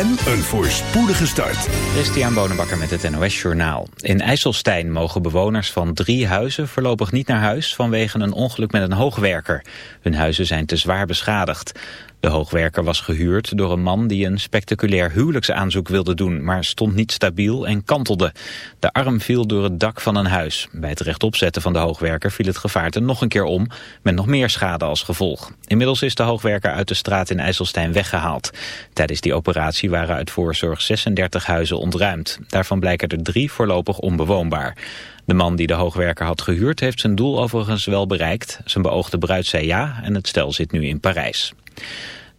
en een voorspoedige start. Christian Bonenbakker met het NOS Journaal. In IJsselstein mogen bewoners van drie huizen voorlopig niet naar huis... vanwege een ongeluk met een hoogwerker. Hun huizen zijn te zwaar beschadigd. De hoogwerker was gehuurd door een man die een spectaculair huwelijksaanzoek wilde doen, maar stond niet stabiel en kantelde. De arm viel door het dak van een huis. Bij het rechtopzetten van de hoogwerker viel het gevaarte nog een keer om, met nog meer schade als gevolg. Inmiddels is de hoogwerker uit de straat in IJsselstein weggehaald. Tijdens die operatie waren uit voorzorg 36 huizen ontruimd. Daarvan blijken er drie voorlopig onbewoonbaar. De man die de hoogwerker had gehuurd heeft zijn doel overigens wel bereikt. Zijn beoogde bruid zei ja en het stel zit nu in Parijs.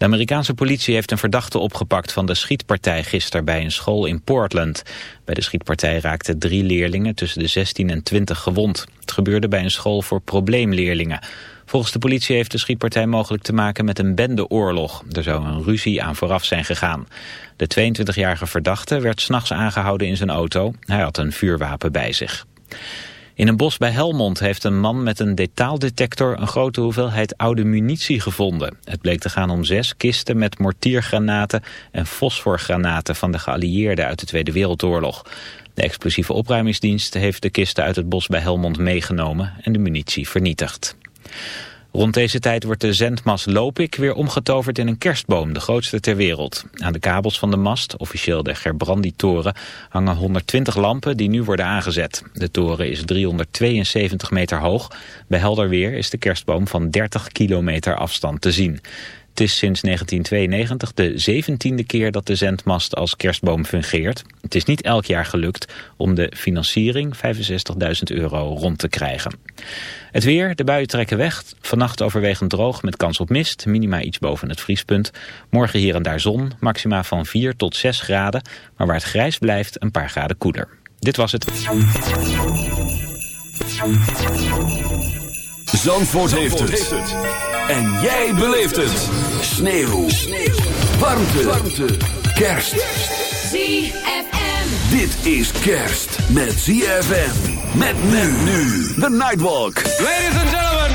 De Amerikaanse politie heeft een verdachte opgepakt van de schietpartij gisteren bij een school in Portland. Bij de schietpartij raakten drie leerlingen tussen de 16 en 20 gewond. Het gebeurde bij een school voor probleemleerlingen. Volgens de politie heeft de schietpartij mogelijk te maken met een bendeoorlog. Er zou een ruzie aan vooraf zijn gegaan. De 22-jarige verdachte werd s'nachts aangehouden in zijn auto. Hij had een vuurwapen bij zich. In een bos bij Helmond heeft een man met een detaaldetector een grote hoeveelheid oude munitie gevonden. Het bleek te gaan om zes kisten met mortiergranaten en fosforgranaten van de geallieerden uit de Tweede Wereldoorlog. De explosieve opruimingsdienst heeft de kisten uit het bos bij Helmond meegenomen en de munitie vernietigd. Rond deze tijd wordt de zendmast Lopik weer omgetoverd in een kerstboom, de grootste ter wereld. Aan de kabels van de mast, officieel de Gerbrandi-toren, hangen 120 lampen die nu worden aangezet. De toren is 372 meter hoog. Bij helder weer is de kerstboom van 30 kilometer afstand te zien. Het is sinds 1992 de 17e keer dat de zendmast als kerstboom fungeert. Het is niet elk jaar gelukt om de financiering 65.000 euro rond te krijgen. Het weer, de buien trekken weg. Vannacht overwegend droog met kans op mist. Minima iets boven het vriespunt. Morgen hier en daar zon. Maxima van 4 tot 6 graden. Maar waar het grijs blijft een paar graden koeler. Dit was het. Zandvoort, heeft, het. En jij beleeft het. Sneeuw. Sneeuw. Warmte. Warmte. Kerst. ZFM. Dit is kerst met ZFM. Met men nu. The Nightwalk. Ladies and gentlemen.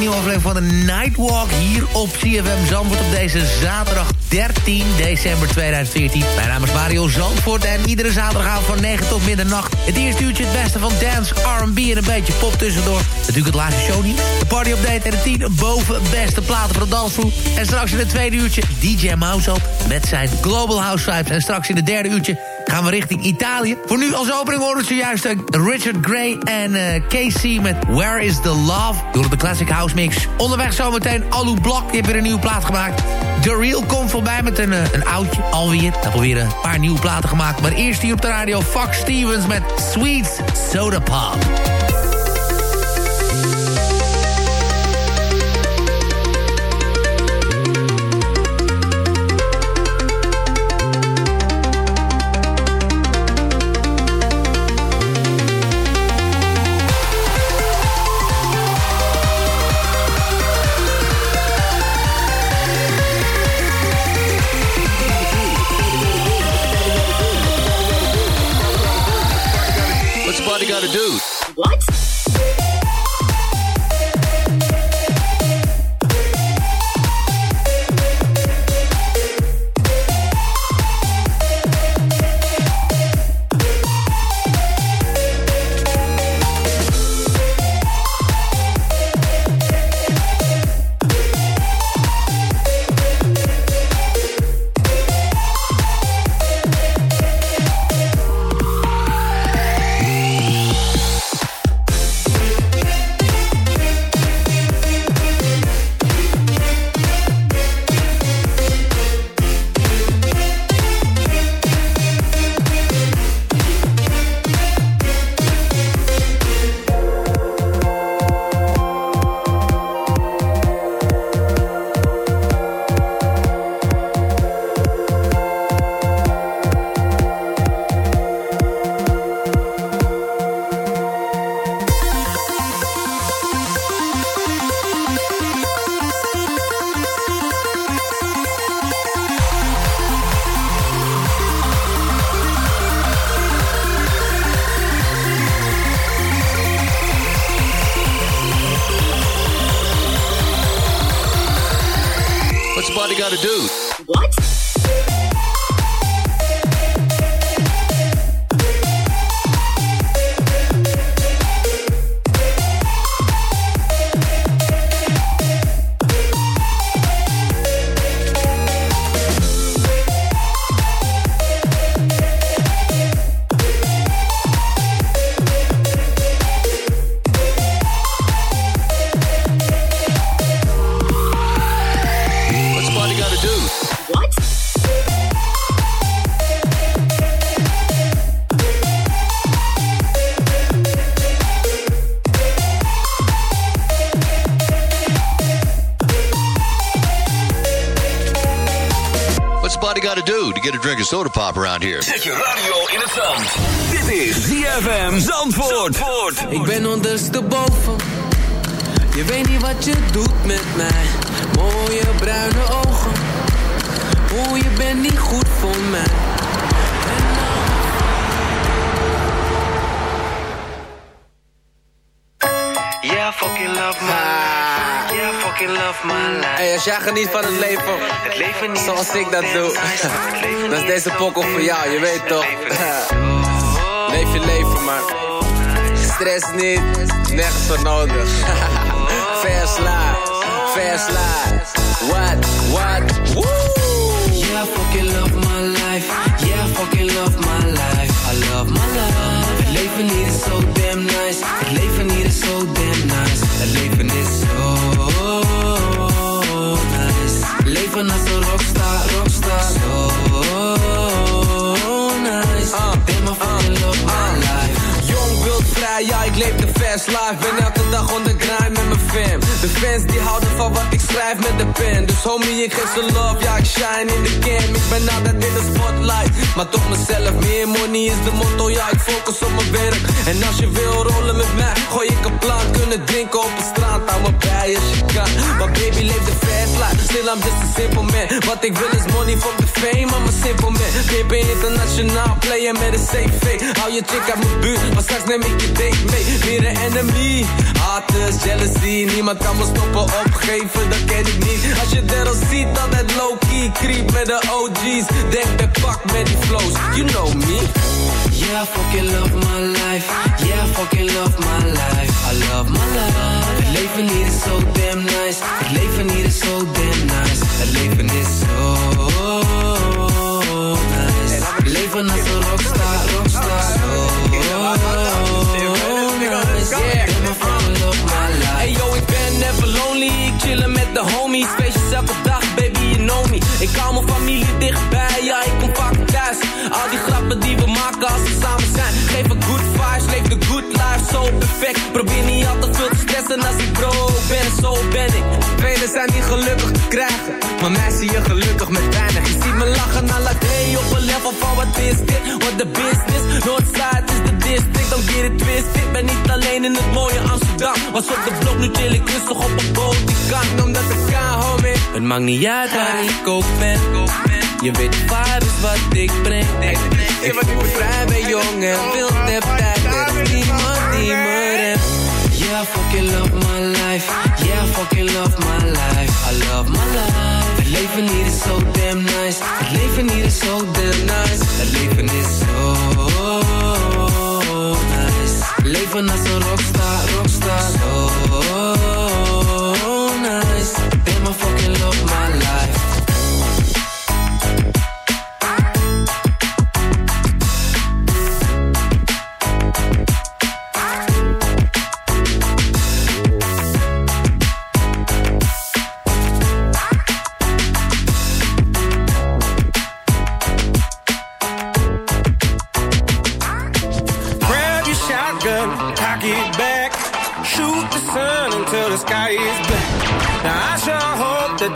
Nieuwe aflevering van de Nightwalk hier op CFM Zandvoort op deze zaterdag 13 december 2014. Mijn naam is Mario Zandvoort en iedere zaterdagavond van 9 tot middernacht... het eerste uurtje het beste van dance, R&B en een beetje pop tussendoor. Natuurlijk het laatste show niet. De party update en de 10 boven beste platen voor de. En straks in het tweede uurtje DJ Mouse met zijn Global House Vibes. En straks in het derde uurtje gaan we richting Italië. Voor nu als opening horen ze juist Richard Gray en eh, Casey met Where is the Love. Door de Classic House Mix. Onderweg zometeen Alu Blok, die heeft weer een nieuwe plaat gemaakt. The Real komt voorbij met een, uh, een oudje, alweer. Hij heeft weer een paar nieuwe platen gemaakt. Maar eerst hier op de radio Fox Stevens met Sweet Soda Pop. Drink a soda pop around here. Zet je radio in het zand. Dit is ZFM Zandvoort. Zandvoort. Ik ben ondersteboven Je weet niet wat je doet met mij. Mooie bruine ogen. Hoe je bent niet goed voor mij. Fucking love my life. Hey, als jij geniet van het leven, Het leven niet zoals ik dat doe, dan is deze pokkel voor jou, je weet toch? Leef je leven, man. Stress niet, nergens voor nodig. Fair slide. What, what, woo! Yeah, I fucking love my life. Yeah, I fucking love my life. I love my life. Het leven niet is zo damn nice. Het leven niet is zo damn nice. Het leven is zo nice. Leven als een rockstar, rockstar. Zo nice. Damn, ja, ik leef de fast life. Ben elke dag on the grind met mijn fam. De fans die houden van wat ik schrijf met de pen. Dus homie, ik geef ze love, ja, ik shine in de cam. Ik ben altijd in de spotlight, maar toch mezelf. Meer money is de motto, ja, ik focus op mijn werk. En als je wil rollen met mij, gooi ik een plan. Kunnen drinken op de straat, hou me bij als je kan. Maar baby, leef de fast life. Still, I'm just a simple man. Wat ik wil is money for the fame, I'm a simple man. Pippen internationaal, player met een fake. Hou je chick uit mijn buurt, maar straks neem ik je date mee. Weer een enemy, haters, jealousy. Niemand kan me stoppen, opgeven, dat ken ik niet. Als je er al ziet, dan het low-key. Creep met de OG's, denk bij pak met die flows. You know me. Yeah, I fucking love my life. Yeah, I fucking love my life. I love my life. Het leven niet is zo damn nice. Het leven niet is zo damn nice. Het leven is zo nice. Leven als een rockstar, rockstar. Life. Hey yo, ik ben never lonely. Ik chillen met de homies. Feestjes elke dag, baby, you know me. Ik hou mijn familie dichtbij, ja, ik kom vaak thuis. Al die grappen die we maken als we samen zijn. Geven good vibes, leef de good life, zo perfect. Probeer niet al te veel te stressen als ik broke ben, zo ben ik. Velen zijn niet gelukkig te krijgen, maar mij zie je gelukkig met weinig. Je ziet me lachen la day op een level van wat is dit? What the business, Northside is don't get it twisted. Ben niet alleen in het mooie Amsterdam, was op de blok, nu chill ik rustig op een boot. Die kan, omdat ik kan, homie. Het maakt niet uit waar ik ook ben. Je weet vibe is wat ik breng. Ik voel vrij ben jong en wild tijd. Er is niemand die me remt. Yeah, I fucking love my life. Yeah, I fucking love my life. I love my life. Het leven niet is zo damn nice. Het leven niet is zo damn nice. Het leven is zo. Leven als een rockstar, rockstar.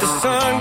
The sun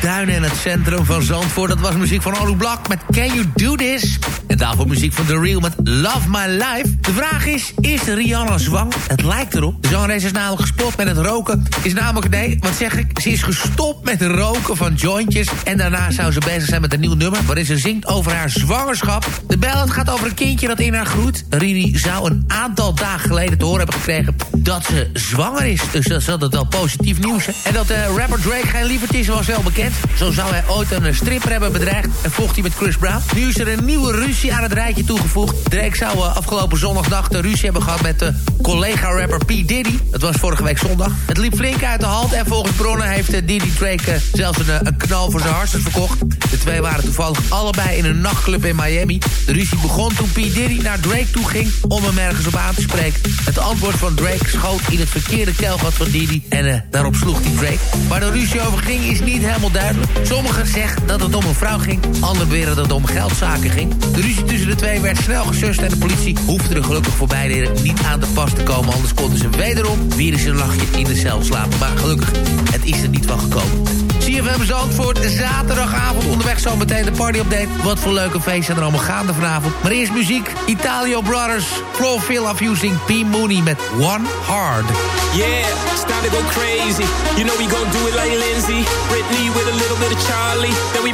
duinen en het centrum van Zandvoort. Dat was muziek van Olu Blak met Can You Do This? En daarvoor muziek van The Real met Love My Life. De vraag is, is Rihanna zwanger? Het lijkt erop. De zangeres is namelijk gespot met het roken. Is namelijk, nee, wat zeg ik? Ze is gestopt met roken van jointjes. En daarna zou ze bezig zijn met een nieuw nummer... waarin ze zingt over haar zwangerschap. De ballad gaat over een kindje dat in haar groeit. Riri zou een aantal dagen geleden te horen hebben gekregen... dat ze zwanger is. Dus dat is altijd wel positief nieuws. Hè? En dat eh, rapper Drake geen lieverd is, was wel bekend. Zo zou hij ooit een stripper hebben bedreigd... en vocht hij met Chris Brown. Nu is er een nieuwe ruzie aan het rijtje toegevoegd. Drake zou eh, afgelopen zondagnacht een ruzie hebben gehad... met de collega-rapper P. Diddy. Dat was vorige week zondag. Het liep flink uit de hand... en volgens bronnen heeft eh, Diddy Drake eh, zelfs een, eh, een knal voor zijn hartstikke verkocht. De twee waren toevallig allebei in een nachtclub in Miami. De ruzie begon toen P. Diddy naar Drake toe ging... om hem ergens op aan te spreken. Het antwoord van Drake schoot in het verkeerde keelgat van Diddy... en eh, daarop sloeg hij Drake. Waar de ruzie over ging is niet helemaal duidelijk. Sommigen zeggen dat het om een vrouw ging. Anderen beweren dat het om geldzaken ging. De ruzie tussen de twee werd snel gesust... en de politie hoefde er gelukkig voor beide niet aan te pas te komen. Anders konden ze wederom weer eens een lachje in de cel slapen. Maar gelukkig, het is er niet van gekomen. CFM Zandvoort, zaterdagavond onderweg zo meteen de party-update. Wat voor leuke feesten er allemaal gaande vanavond. Maar eerst muziek, Italio Brothers, Floor Fill Fusing, P. Mooney met One Hard. Yeah, it's time to go crazy. You know we gon' do it like Lindsay. Britney with a little bit of Charlie. Then we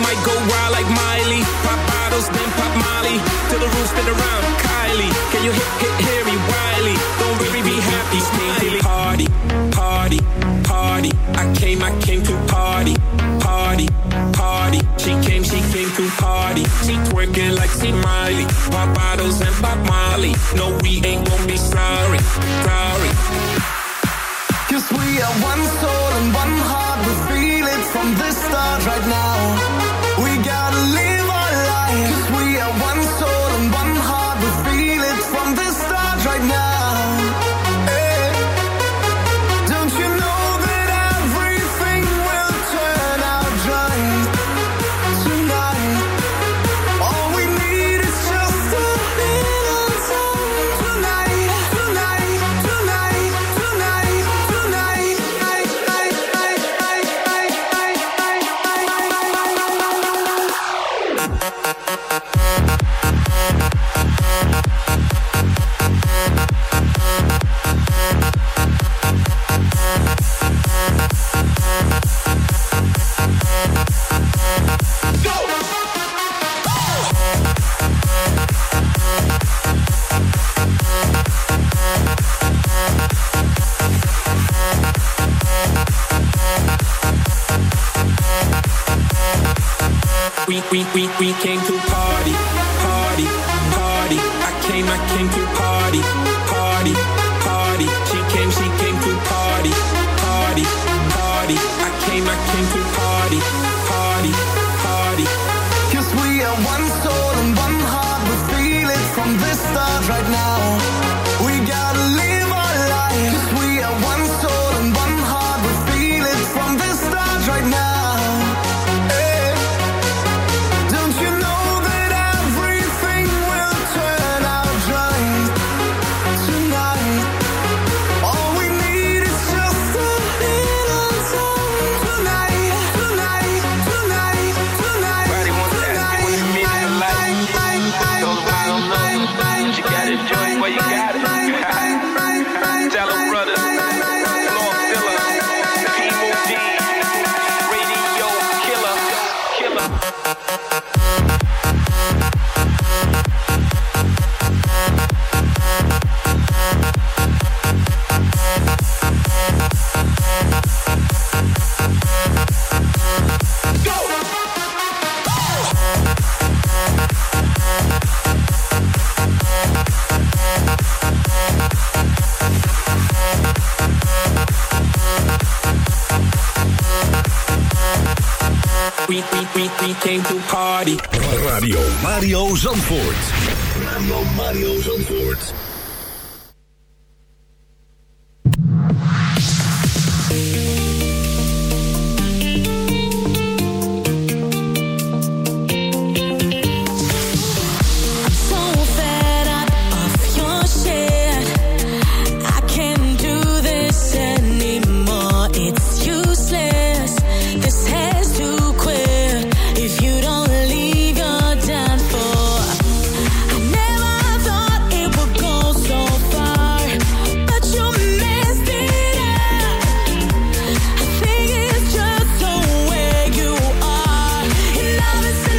No, Zandvoort. love is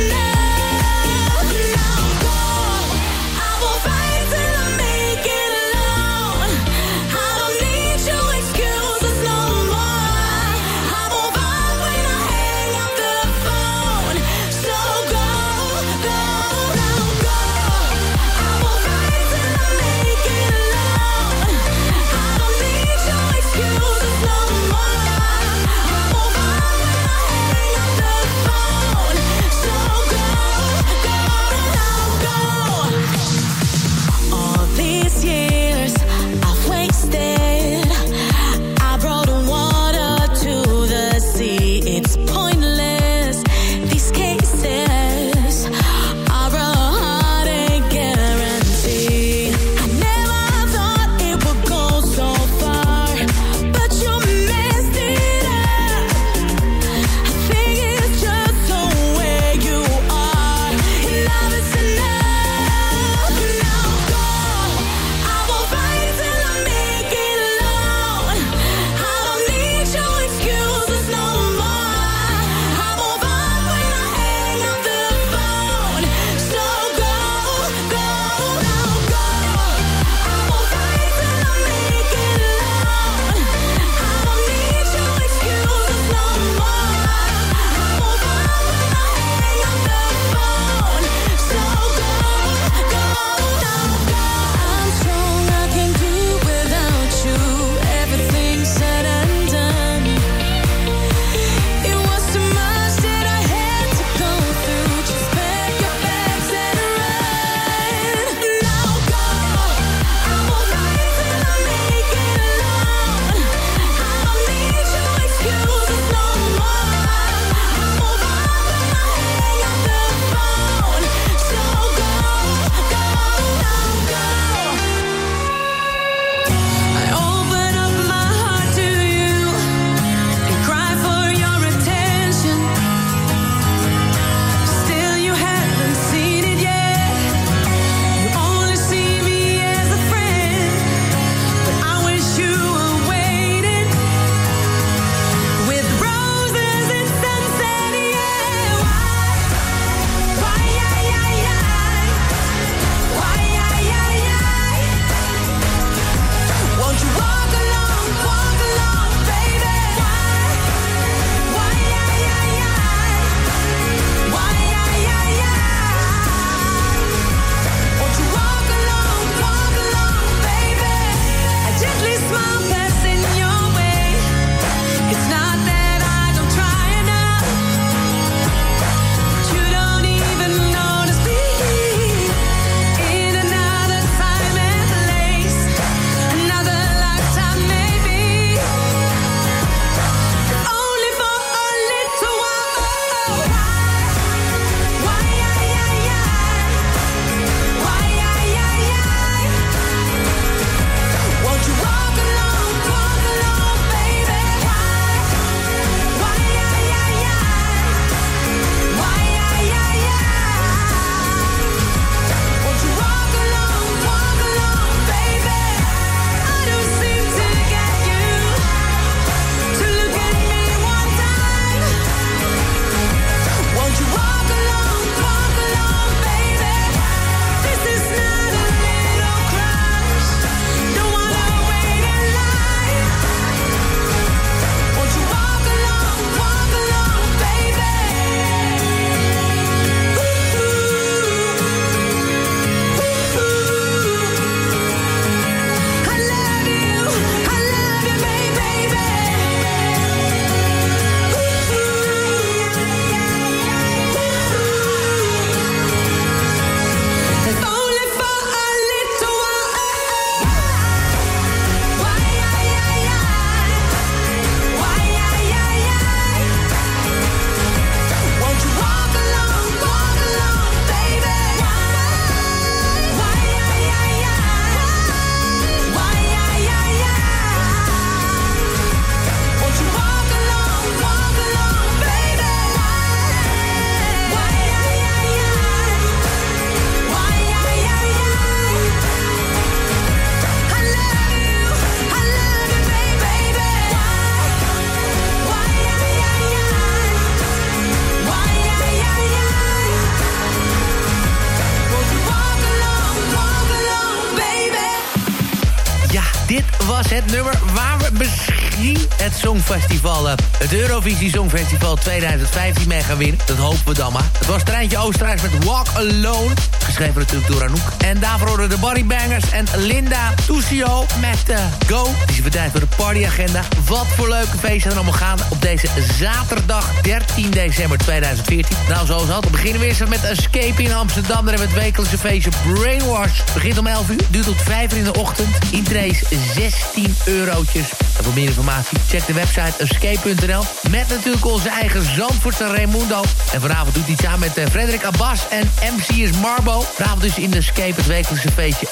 het Eurovisie Songfestival 2015 mee gaan winnen. Dat hopen we dan maar. Het was Treintje Oostenrijks met Walk Alone. Geschreven natuurlijk door Anouk. En daarvoor horen de Bodybangers en Linda Tuccio met uh, Go. Die is tijd voor de partyagenda. Wat voor leuke feesten er allemaal gaan op deze zaterdag 13 december 2014. Nou, zoals altijd beginnen we eerst met Escape in Amsterdam. Daar hebben we het wekelijkse feestje Brainwash. Begint om 11 uur, duurt tot 5 uur in de ochtend. Intrace 16 eurotjes. En voor meer informatie check de website escape.nl. Met natuurlijk onze eigen Zandvoortse Raimundo. En vanavond doet hij samen met uh, Frederik Abbas en MC is Marbo. Vanavond dus in de Escape het wekelijkse feestje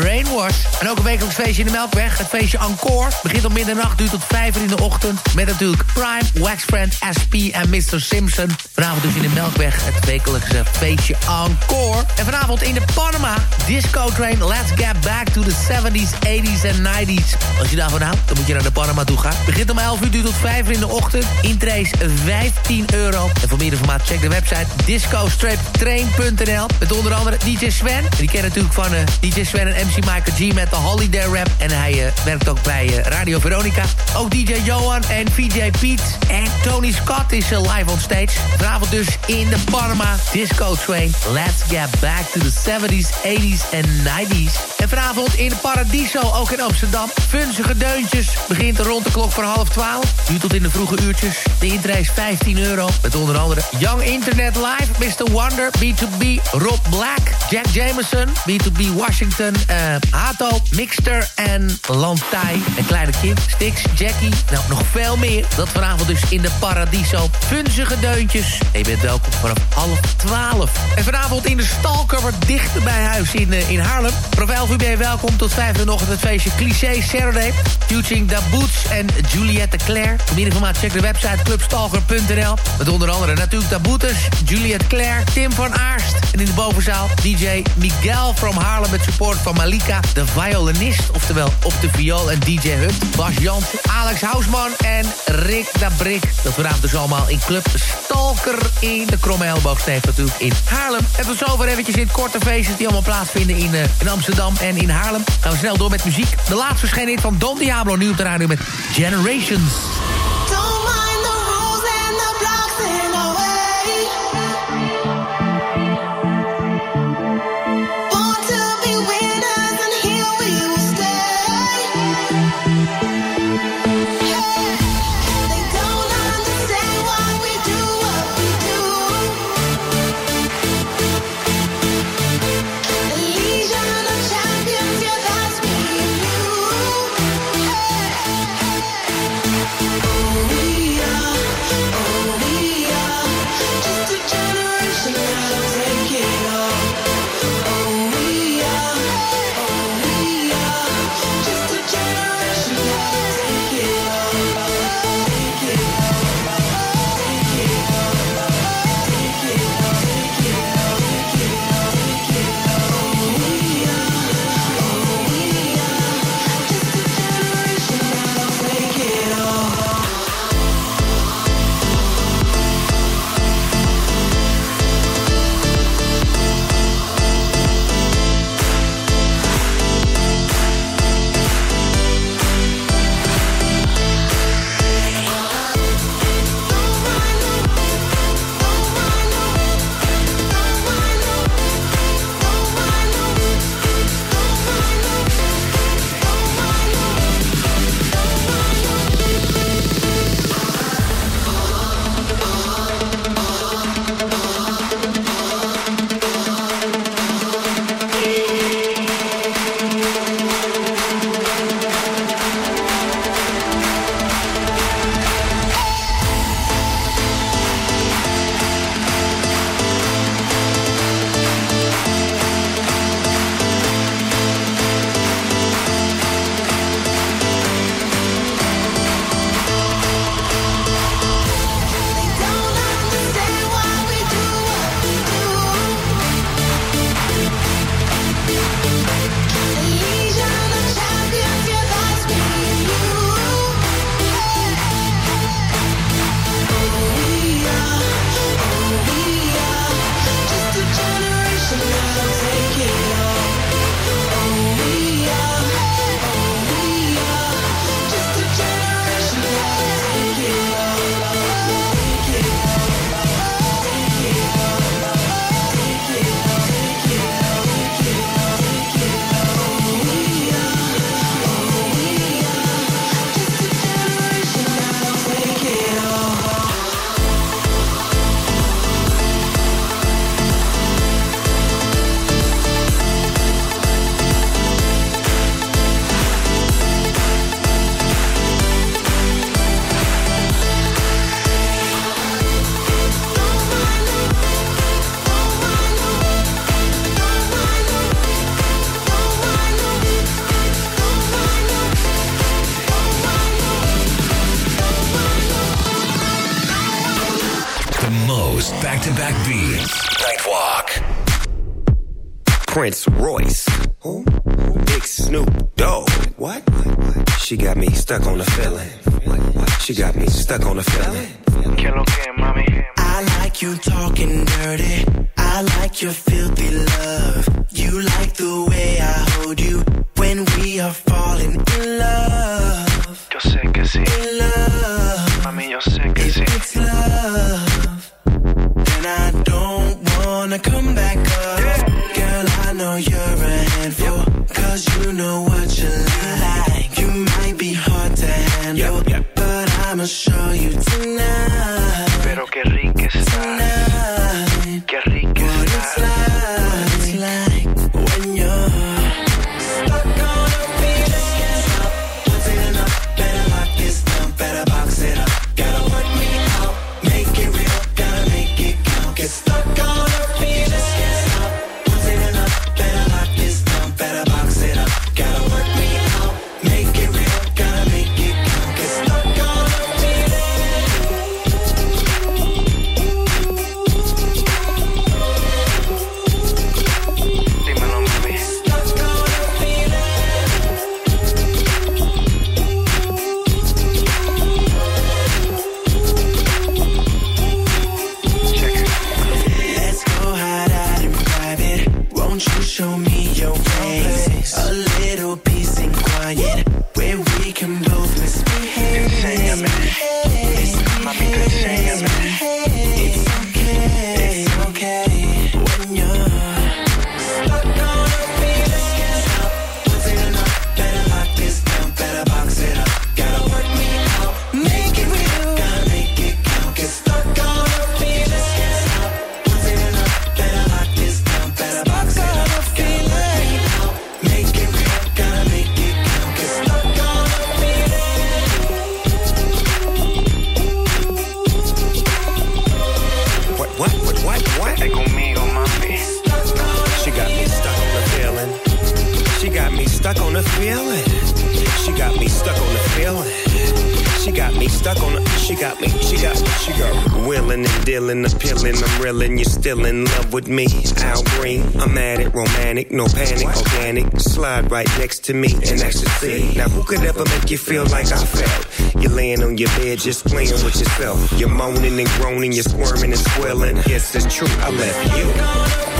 Brainwash. En ook een wekelijks feestje in de Melkweg. Het feestje Encore. Begint om middernacht, duurt tot 5 uur in de ochtend. Met natuurlijk Prime, Waxfriend, SP en Mr. Simpson. Vanavond dus in de Melkweg het wekelijkse feestje Encore. En vanavond in de Panama Disco Train. Let's get back to the 70s, 80s en 90s. Als je daarvan houdt, dan moet je naar de Panama toe gaan. Begint om 11 uur, duurt tot 5 uur in de ochtend. Intrace 15 euro. En voor meer informatie check de website disco-train.nl. Met onder andere DJ Sven. En die kennen natuurlijk van eh, DJ Sven en MC Michael G met de Holiday Rap. En hij uh, werkt ook bij uh, Radio Veronica. Ook DJ Johan en VJ Piet. En Tony Scott is live on stage. Vanavond dus in de Panama Disco Train. Let's get back to the 70s, 80s en 90s. En vanavond in Paradiso, ook in Amsterdam. Funzige deuntjes. Begint rond de klok van half 12. Nu tot in de vroege uurtjes. De intree 15 euro. Met onder andere Young Internet Live, Mr. Wonder, B2B, Rob Black, Jack Jameson, B2B Washington, uh, Hato, Mixter en Lantai. En Kleine Kim, Stix, Jackie. Nou, nog veel meer. Dat vanavond dus in de Paradiso. Funzige deuntjes. En je bent welkom vanaf half 12. En vanavond in de Stalker, dichter bij huis in, uh, in Haarlem. Prof. UB, welkom tot 5 uur nog het feestje Cliché Saturday. Featuring Da Boots en Juliette Claire. Voor meer informatie check de website clubstalker.nl. Met onder andere natuurlijk Da Boetes, Juliette Claire, Tim van Aarst. En in de bovenzaal DJ Miguel from Haarlem met support van Malika, de violinist. Oftewel op de viool en DJ Hunt. Bas Jansen, Alex Housman en Rick da Brik. Dat vanavond dus allemaal in Club Stalker in de Kromme Elleboogsteef natuurlijk in Haarlem. En tot zover eventjes in korte feestjes die allemaal plaatsvinden in, uh, in Amsterdam en in Haarlem. Gaan we snel door met muziek. De laatste verschijning van Don Diablo nu op de radio met Generations. We like your filthy love. You like the way dealing, appealing. I'm reeling. You're still in love with me. Al Green. I'm at it. Romantic. No panic. Organic. Slide right next to me in ecstasy. Now who could ever make you feel like I felt? You're laying on your bed just playing with yourself. You're moaning and groaning. You're squirming and squilling. Yes, it's true. I left you.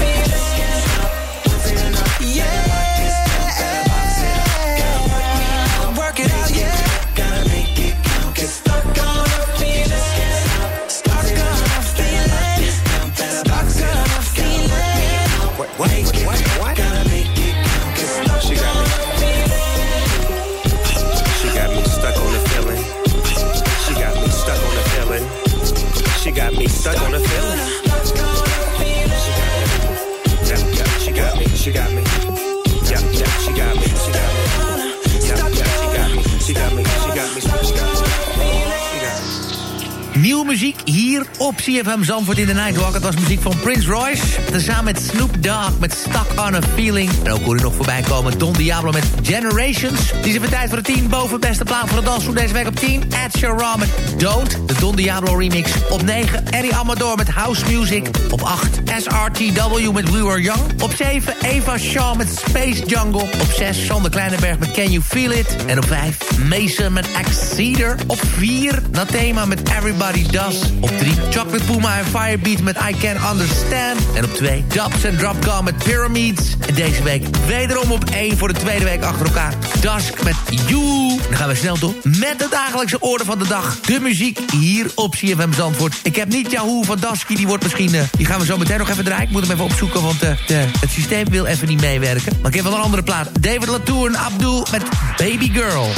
Muziek hier op CFM Zandvoort in de Nightwalk. Het was muziek van Prince Royce. Tezamen met Snoop Dogg met Stuck on a Feeling. En ook hoor je nog voorbij komen Don Diablo met Generations. Die even tijd voor de 10 boven beste plaat voor de dansvoer deze week op 10. Ed Sheeran met Don't. De Don Diablo remix. Op 9 Eddie Amador met House Music. Op 8 SRTW met We Were Young. Op 7 Eva Shaw met Space Jungle. Op 6 Sander Kleinenberg met Can You Feel It. En op 5 Mason met Acceder. Op 4 Nathema met Everybody Does. Op 3 Chocolate Puma en Firebeat met I Can Understand. En op 2 Dubs en Drop Gun met Pyramids. En deze week wederom op 1 voor de tweede week achter elkaar. Dusk met You. Dan gaan we snel door met de dagelijkse orde van de dag. De muziek hier op CFM Zandvoort. Ik heb niet Yahoo van Dasky, die wordt misschien... eh, die gaan we zo meteen nog even draaien. Ik moet hem even opzoeken, want eh, het systeem wil even niet meewerken. Maar ik heb wel een andere plaat. David Latour en Abdul met Baby Girl.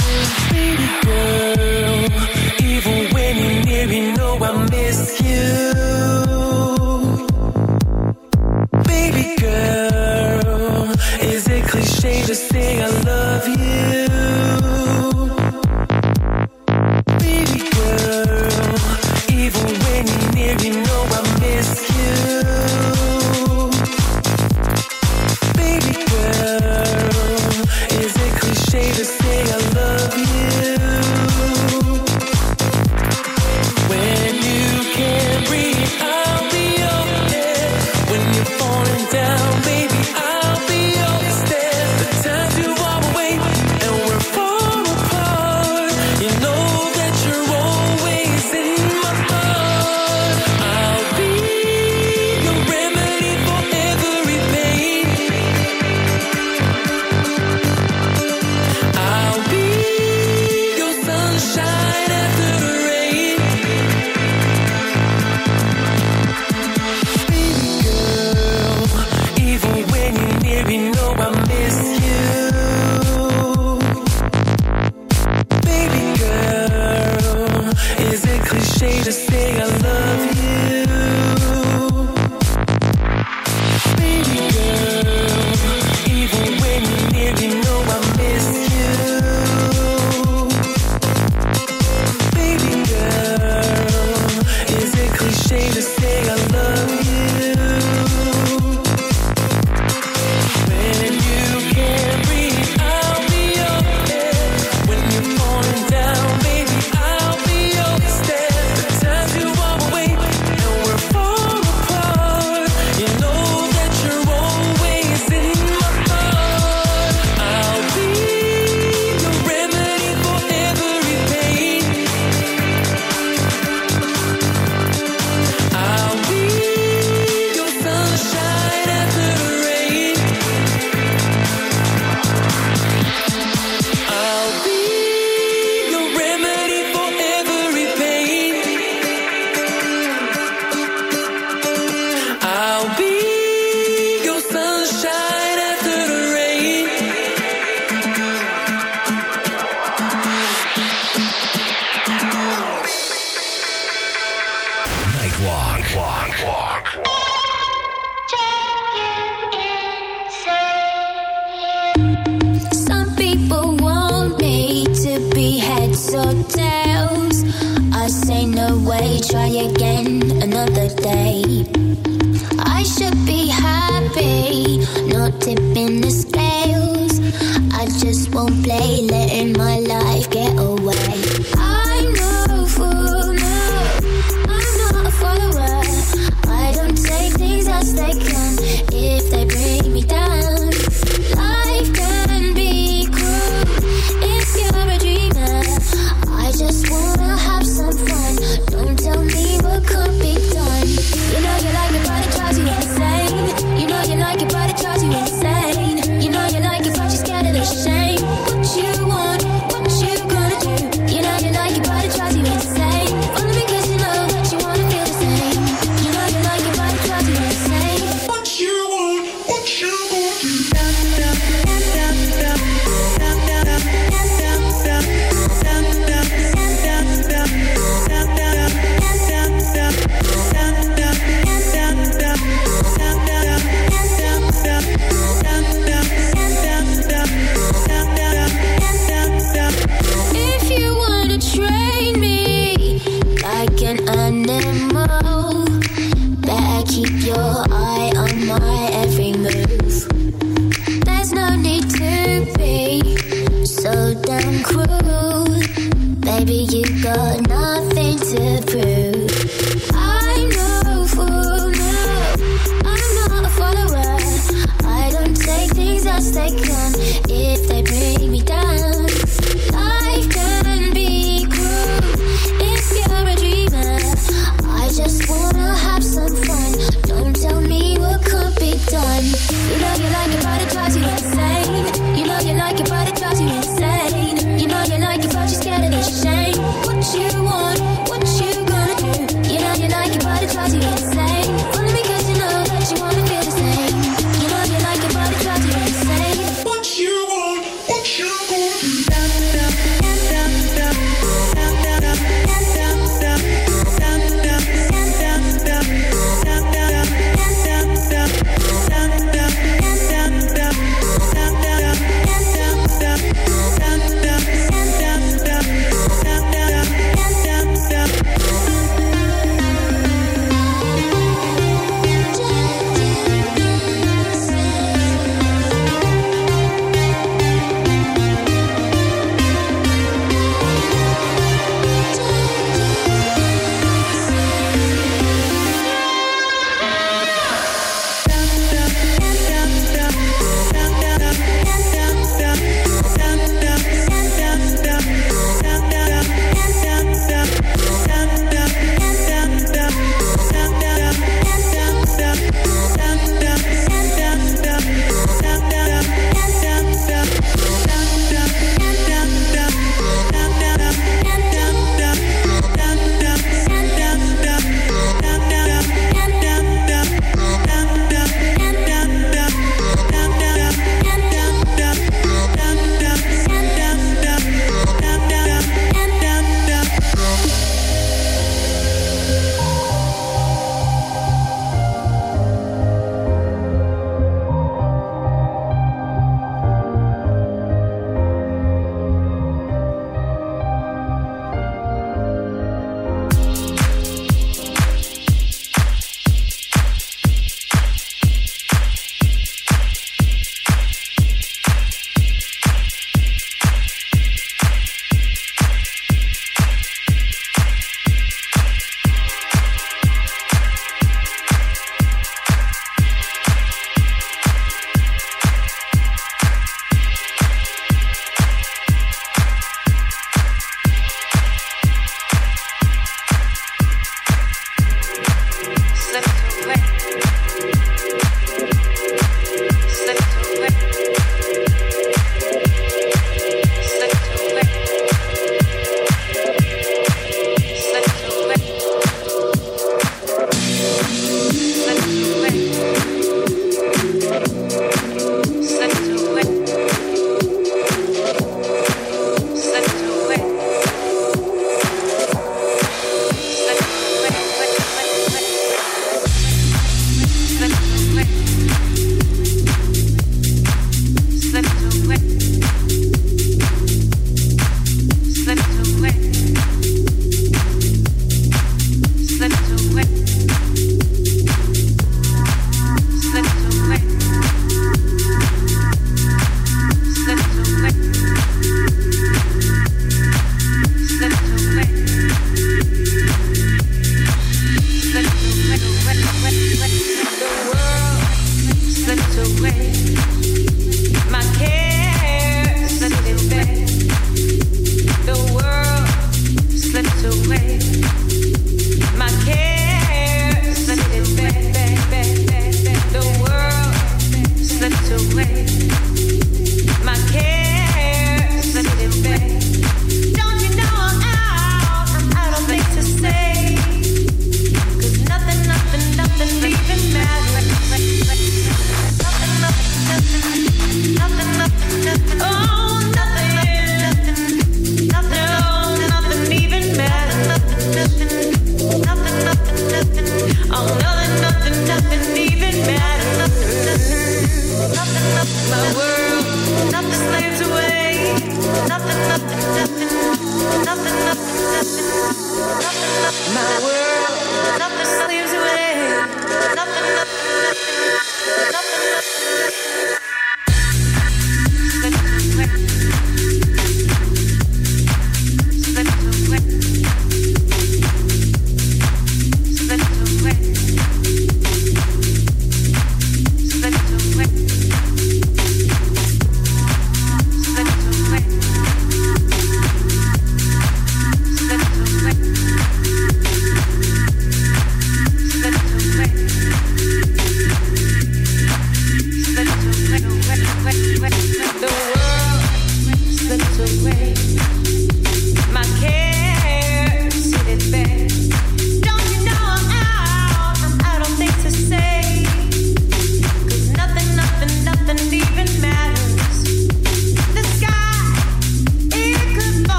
Baby girl, even when you're near, you know I miss you. Baby girl, is it cliche to say I love you?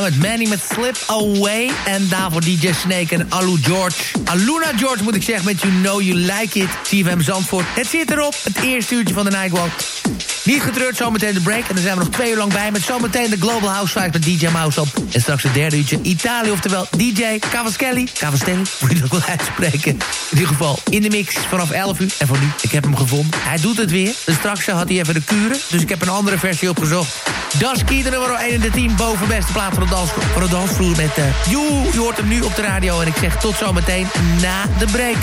Met Manny met Slip Away. En daarvoor DJ Snake en Alu George. Aluna George moet ik zeggen met You Know You Like It. CFM Zandvoort. Het zit erop. Het eerste uurtje van de Nightwalk. Niet getreurd, zometeen de break. En dan zijn we nog twee uur lang bij met zometeen de Global House Fight met DJ Mouse op. En straks het derde uurtje Italië, oftewel DJ Cavaschelli. Cavastelli, moet je dat wel uitspreken. In ieder geval in de mix vanaf 11 uur. En voor nu, ik heb hem gevonden. Hij doet het weer. Dus straks had hij even de kuren. Dus ik heb een andere versie opgezocht. Dasky, de nummer 1 in de team. Boven beste plaats van de, dans, de dansvloer met uh. Je hoort hem nu op de radio. En ik zeg tot zometeen na de break.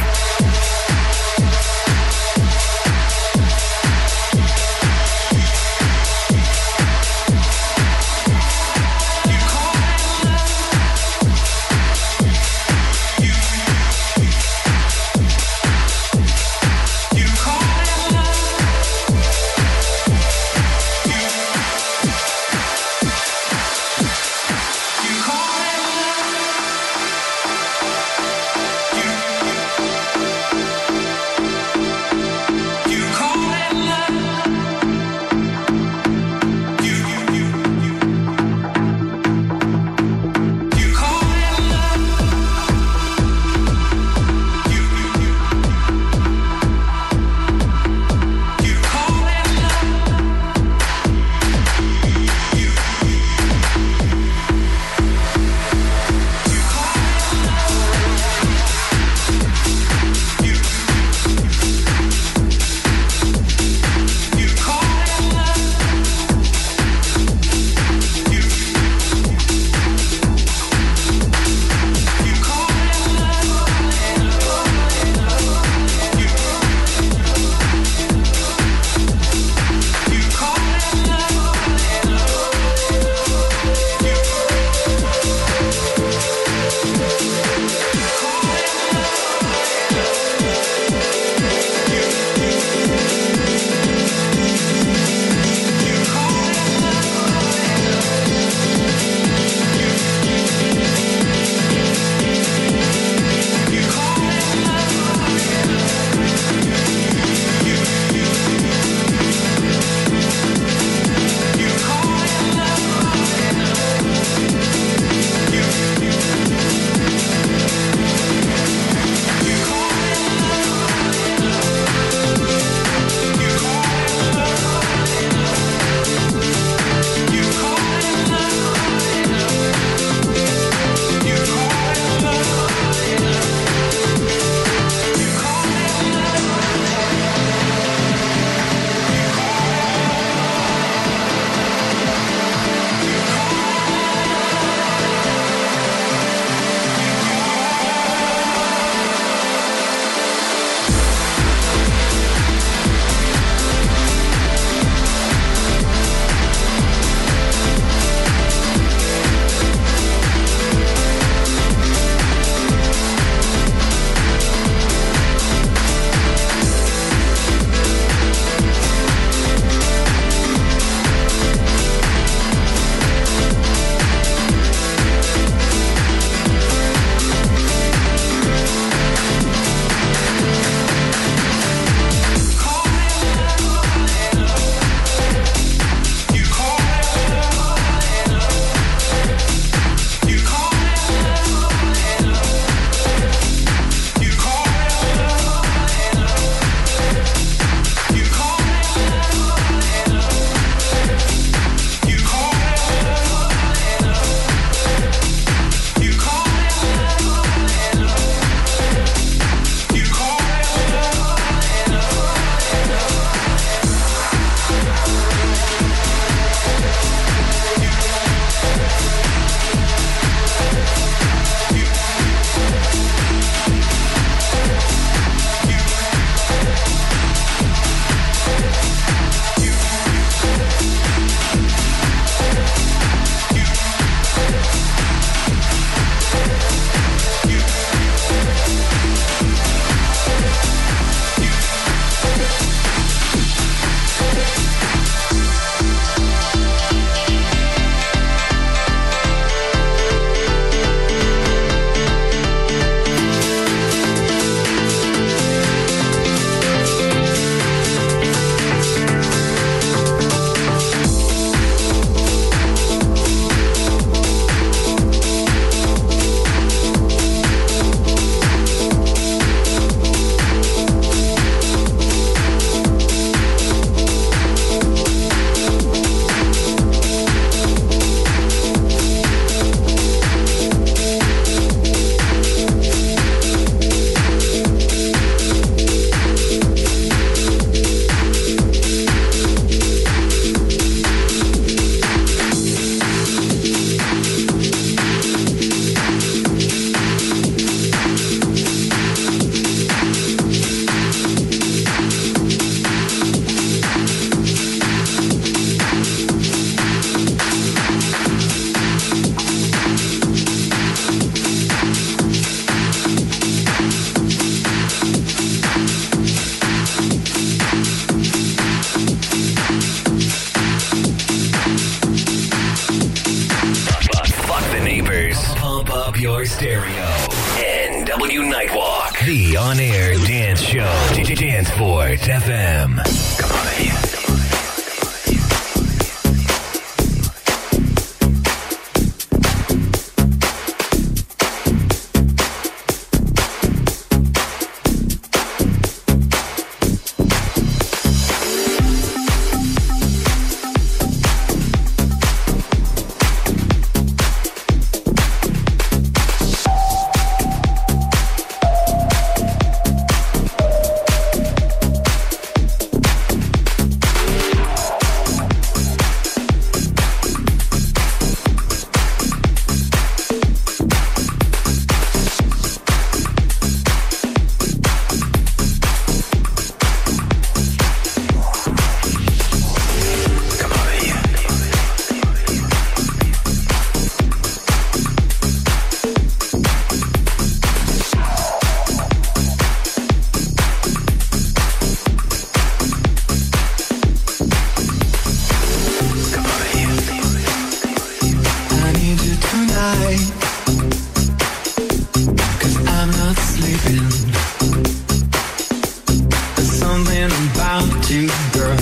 Something about you, girl,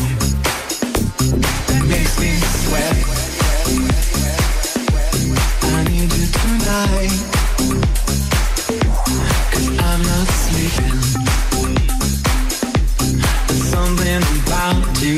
that makes me sweat. I need you tonight. Cause I'm not sleeping. There's something about you,